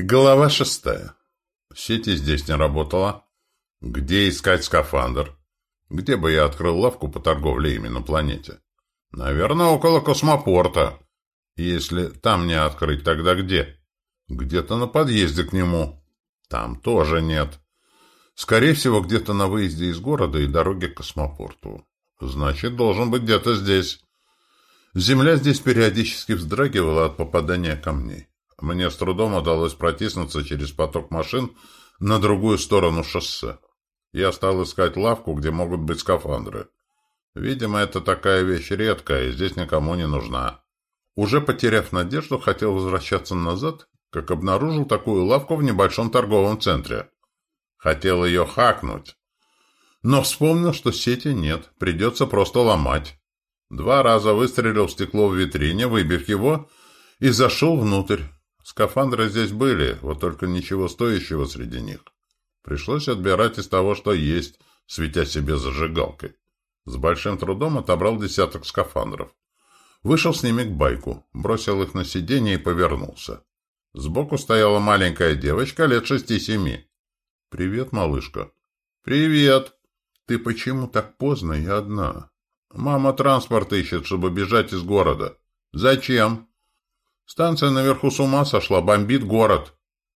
Глава шестая. Сеть здесь не работала. Где искать скафандр? Где бы я открыл лавку по торговле ими на планете? Наверное, около космопорта. Если там не открыть, тогда где? Где-то на подъезде к нему. Там тоже нет. Скорее всего, где-то на выезде из города и дороге к космопорту. Значит, должен быть где-то здесь. Земля здесь периодически вздрагивала от попадания камней. Мне с трудом удалось протиснуться через поток машин на другую сторону шоссе. Я стал искать лавку, где могут быть скафандры. Видимо, это такая вещь редкая, и здесь никому не нужна. Уже потеряв надежду, хотел возвращаться назад, как обнаружил такую лавку в небольшом торговом центре. Хотел ее хакнуть. Но вспомнил, что сети нет, придется просто ломать. Два раза выстрелил в стекло в витрине, выбив его, и зашел внутрь. Скафандры здесь были, вот только ничего стоящего среди них. Пришлось отбирать из того, что есть, светя себе зажигалкой. С большим трудом отобрал десяток скафандров. Вышел с ними к байку, бросил их на сиденье и повернулся. Сбоку стояла маленькая девочка лет шести-семи. «Привет, малышка». «Привет. Ты почему так поздно и одна?» «Мама транспорт ищет, чтобы бежать из города». «Зачем?» Станция наверху с ума сошла, бомбит город.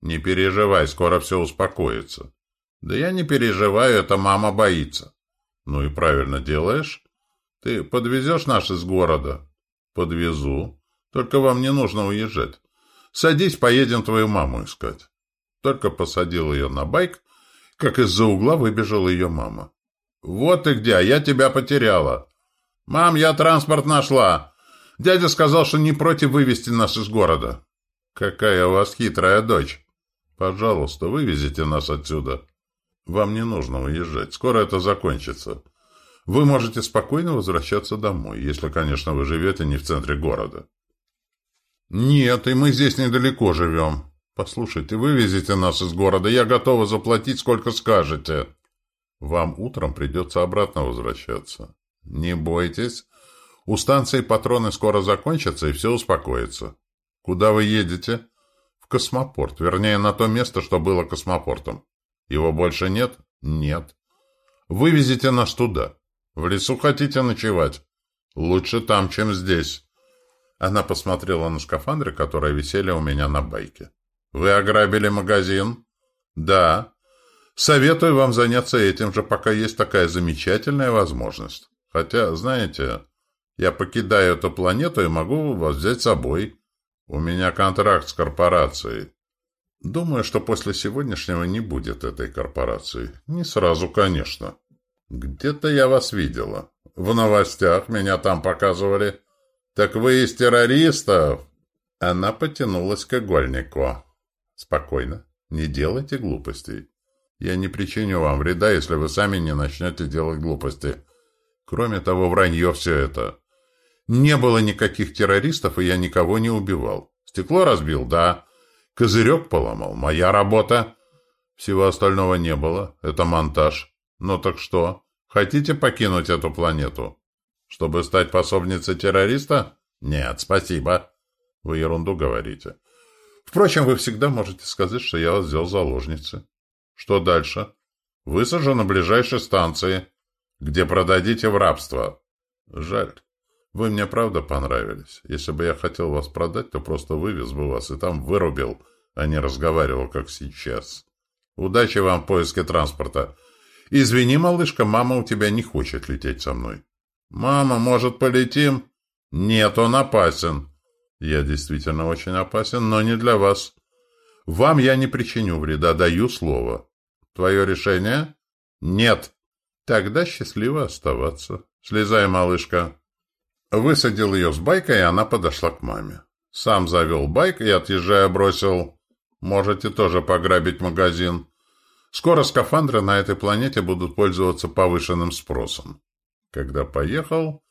Не переживай, скоро все успокоится. Да я не переживаю, это мама боится. Ну и правильно делаешь. Ты подвезешь нас из города? Подвезу. Только вам не нужно уезжать. Садись, поедем твою маму искать. Только посадил ее на байк, как из-за угла выбежала ее мама. Вот ты где, а я тебя потеряла. Мам, я транспорт нашла. Дядя сказал, что не против вывести нас из города. Какая у вас хитрая дочь. Пожалуйста, вывезите нас отсюда. Вам не нужно уезжать. Скоро это закончится. Вы можете спокойно возвращаться домой, если, конечно, вы живете не в центре города. Нет, и мы здесь недалеко живем. Послушайте, вывезите нас из города, я готова заплатить, сколько скажете. Вам утром придется обратно возвращаться. Не бойтесь, у станции патроны скоро закончатся, и все успокоится. Куда вы едете? В космопорт. Вернее, на то место, что было космопортом. Его больше нет? Нет. Вывезите нас туда. В лесу хотите ночевать? Лучше там, чем здесь. Она посмотрела на скафандры, которые висели у меня на байке. Вы ограбили магазин? Да. Советую вам заняться этим же, пока есть такая замечательная возможность. Хотя, знаете, я покидаю эту планету и могу вас взять с собой. У меня контракт с корпорацией. Думаю, что после сегодняшнего не будет этой корпорации. Не сразу, конечно. Где-то я вас видела. В новостях меня там показывали. Так вы из террористов? Она потянулась к игольнику. Спокойно. Не делайте глупостей. Я не причиню вам вреда, если вы сами не начнете делать глупости. Кроме того, вранье все это. Не было никаких террористов, и я никого не убивал. Стекло разбил, да. Козырек поломал, моя работа. Всего остального не было, это монтаж. Ну так что, хотите покинуть эту планету? Чтобы стать пособницей террориста? Нет, спасибо. Вы ерунду говорите. Впрочем, вы всегда можете сказать, что я вас взял заложницей. Что дальше? Высажу на ближайшей станции, где продадите в рабство. Жаль. Вы мне правда понравились. Если бы я хотел вас продать, то просто вывез бы вас и там вырубил, а не разговаривал, как сейчас. Удачи вам в поиске транспорта. Извини, малышка, мама у тебя не хочет лететь со мной. Мама, может, полетим? Нет, он опасен. Я действительно очень опасен, но не для вас. Вам я не причиню вреда, даю слово. Твое решение? Нет. Тогда счастливо оставаться. Слезай, малышка. Высадил ее с байка, и она подошла к маме. Сам завел байк и, отъезжая, бросил «Можете тоже пограбить магазин». Скоро скафандры на этой планете будут пользоваться повышенным спросом. Когда поехал,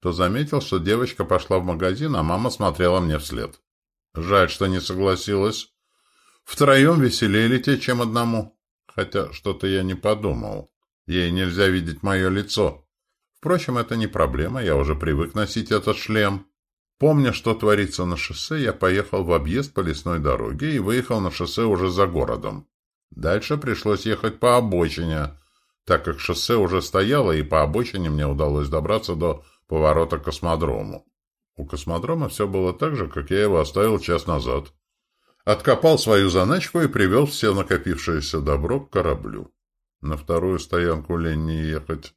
то заметил, что девочка пошла в магазин, а мама смотрела мне вслед. Жаль, что не согласилась. Втроем веселее лететь, чем одному. Хотя что-то я не подумал. Ей нельзя видеть мое лицо. Впрочем, это не проблема, я уже привык носить этот шлем. Помня, что творится на шоссе, я поехал в объезд по лесной дороге и выехал на шоссе уже за городом. Дальше пришлось ехать по обочине, так как шоссе уже стояло, и по обочине мне удалось добраться до поворота к космодрому. У космодрома все было так же, как я его оставил час назад. Откопал свою заначку и привел все накопившееся добро к кораблю. На вторую стоянку лень не ехать.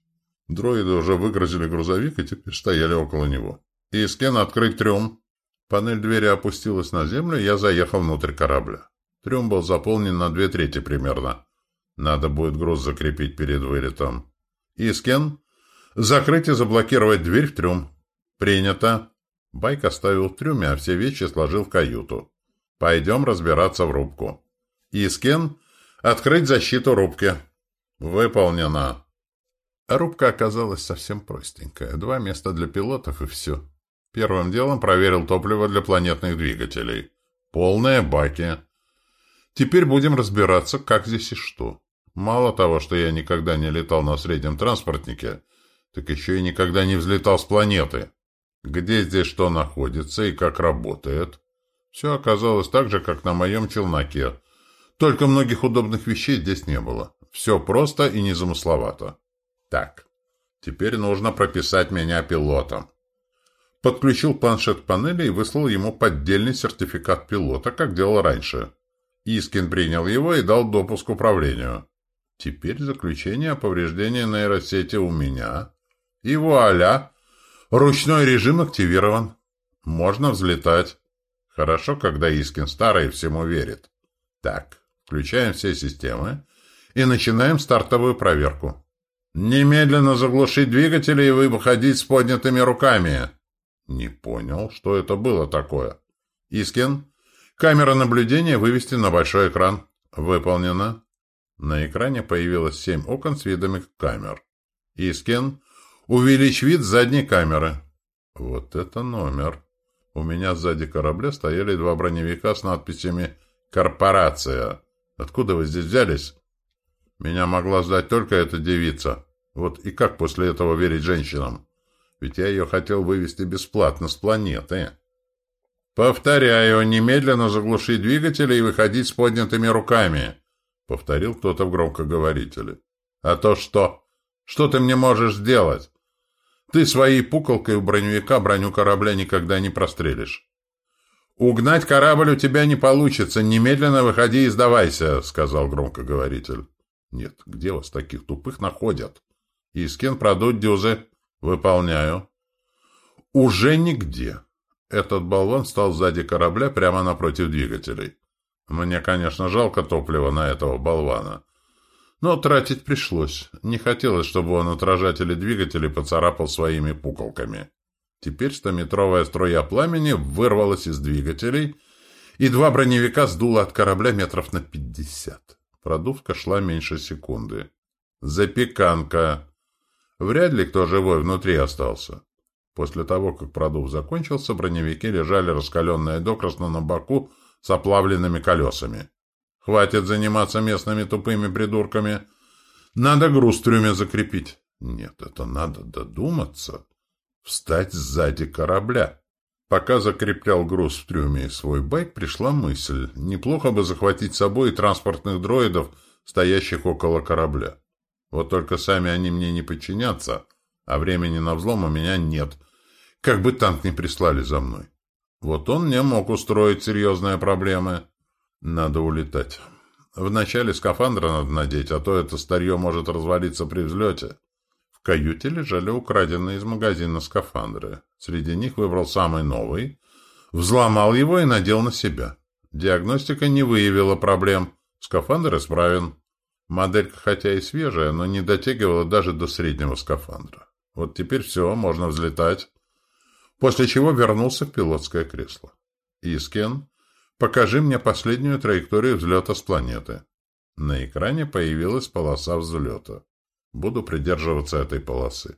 Дроиды уже выгрузили грузовик и теперь стояли около него. «Искин, открыть трюм!» Панель двери опустилась на землю, и я заехал внутрь корабля. Трюм был заполнен на две трети примерно. Надо будет груз закрепить перед вылетом. «Искин, закрыть и заблокировать дверь в трюм!» «Принято!» Байк оставил в трюме, а все вещи сложил в каюту. «Пойдем разбираться в рубку». «Искин, открыть защиту рубки!» «Выполнено!» Рубка оказалась совсем простенькая. Два места для пилотов и все. Первым делом проверил топливо для планетных двигателей. Полные баки. Теперь будем разбираться, как здесь и что. Мало того, что я никогда не летал на среднем транспортнике, так еще и никогда не взлетал с планеты. Где здесь что находится и как работает. Все оказалось так же, как на моем челноке. Только многих удобных вещей здесь не было. Все просто и незамысловато. Так, теперь нужно прописать меня пилотом. Подключил планшет к панели и выслал ему поддельный сертификат пилота, как делал раньше. Искин принял его и дал допуск управлению. Теперь заключение о повреждении нейросети у меня. И вуаля! Ручной режим активирован. Можно взлетать. Хорошо, когда Искин старый всему верит. Так, включаем все системы и начинаем стартовую проверку. «Немедленно заглушить двигатели и выходить с поднятыми руками!» «Не понял, что это было такое?» «Искин, камера наблюдения вывести на большой экран». «Выполнено». На экране появилось семь окон с видами камер. «Искин, увеличь вид задней камеры». «Вот это номер!» У меня сзади корабля стояли два броневика с надписями «Корпорация». Откуда вы здесь взялись?» Меня могла сдать только эта девица. Вот и как после этого верить женщинам? Ведь я ее хотел вывести бесплатно с планеты. Повторяю, немедленно заглушить двигатели и выходить с поднятыми руками. Повторил кто-то в громкоговорителе. А то что? Что ты мне можешь сделать? Ты своей пуколкой у броневика броню корабля никогда не прострелишь. «Угнать корабль у тебя не получится. Немедленно выходи и сдавайся», — сказал громкоговоритель. Нет, где вас таких тупых находят? Искин продуть дюзы. Выполняю. Уже нигде. Этот болван стал сзади корабля прямо напротив двигателей. Мне, конечно, жалко топлива на этого болвана. Но тратить пришлось. Не хотелось, чтобы он отражатели двигателей поцарапал своими пуколками. Теперь стометровая струя пламени вырвалась из двигателей, и два броневика сдуло от корабля метров на пятьдесят. Продувка шла меньше секунды. «Запеканка!» Вряд ли кто живой внутри остался. После того, как продув закончился, броневики лежали раскаленные докрасно на боку с оплавленными колесами. «Хватит заниматься местными тупыми придурками. Надо груз в трюме закрепить». «Нет, это надо додуматься. Встать сзади корабля». Пока закреплял груз в трюме и свой байк, пришла мысль, неплохо бы захватить с собой транспортных дроидов, стоящих около корабля. Вот только сами они мне не подчинятся, а времени на взлом у меня нет. Как бы танк не прислали за мной. Вот он мне мог устроить серьезные проблемы. Надо улетать. Вначале скафандра надо надеть, а то это старье может развалиться при взлете. В каюте лежали украденные из магазина скафандры. Среди них выбрал самый новый, взломал его и надел на себя. Диагностика не выявила проблем. Скафандр исправен. Моделька хотя и свежая, но не дотягивала даже до среднего скафандра. Вот теперь все, можно взлетать. После чего вернулся в пилотское кресло. Искен, покажи мне последнюю траекторию взлета с планеты. На экране появилась полоса взлета. Буду придерживаться этой полосы.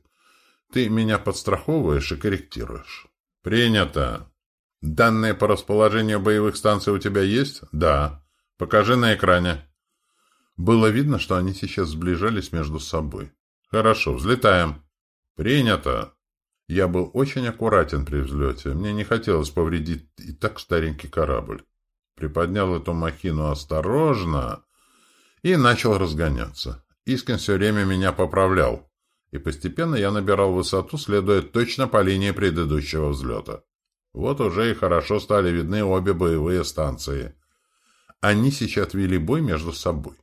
Ты меня подстраховываешь и корректируешь. Принято. Данные по расположению боевых станций у тебя есть? Да. Покажи на экране. Было видно, что они сейчас сближались между собой. Хорошо, взлетаем. Принято. Я был очень аккуратен при взлете. Мне не хотелось повредить и так старенький корабль. Приподнял эту махину осторожно и начал разгоняться. Искин все время меня поправлял, и постепенно я набирал высоту, следуя точно по линии предыдущего взлета. Вот уже и хорошо стали видны обе боевые станции. Они сейчас вели бой между собой.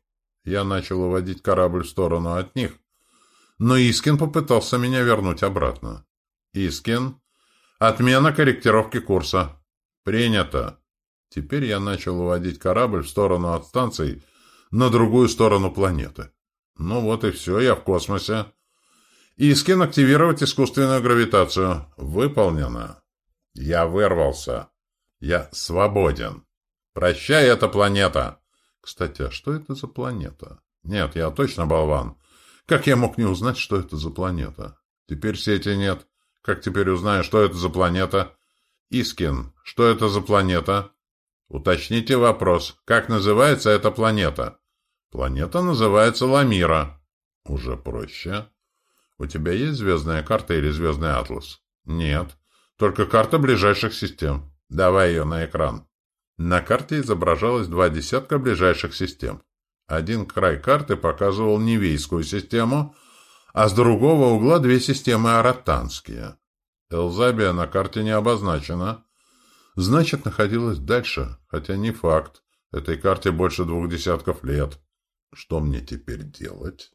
Я начал уводить корабль в сторону от них, но Искин попытался меня вернуть обратно. «Искин, отмена корректировки курса». «Принято». Теперь я начал уводить корабль в сторону от станции, на другую сторону планеты. Ну вот и все, я в космосе. Искин активировать искусственную гравитацию. Выполнено. Я вырвался. Я свободен. Прощай, эта планета. Кстати, а что это за планета? Нет, я точно болван. Как я мог не узнать, что это за планета? Теперь сети нет. Как теперь узнаю, что это за планета? Искин, что это за планета? Уточните вопрос. Как называется эта планета? Планета называется Ламира. Уже проще. У тебя есть звездная карта или звездный атлас? Нет. Только карта ближайших систем. Давай ее на экран. На карте изображалось два десятка ближайших систем. Один край карты показывал Невейскую систему, а с другого угла две системы аратанские. Элзабия на карте не обозначена. Значит, находилась дальше, хотя не факт. Этой карте больше двух десятков лет. Что мне теперь делать?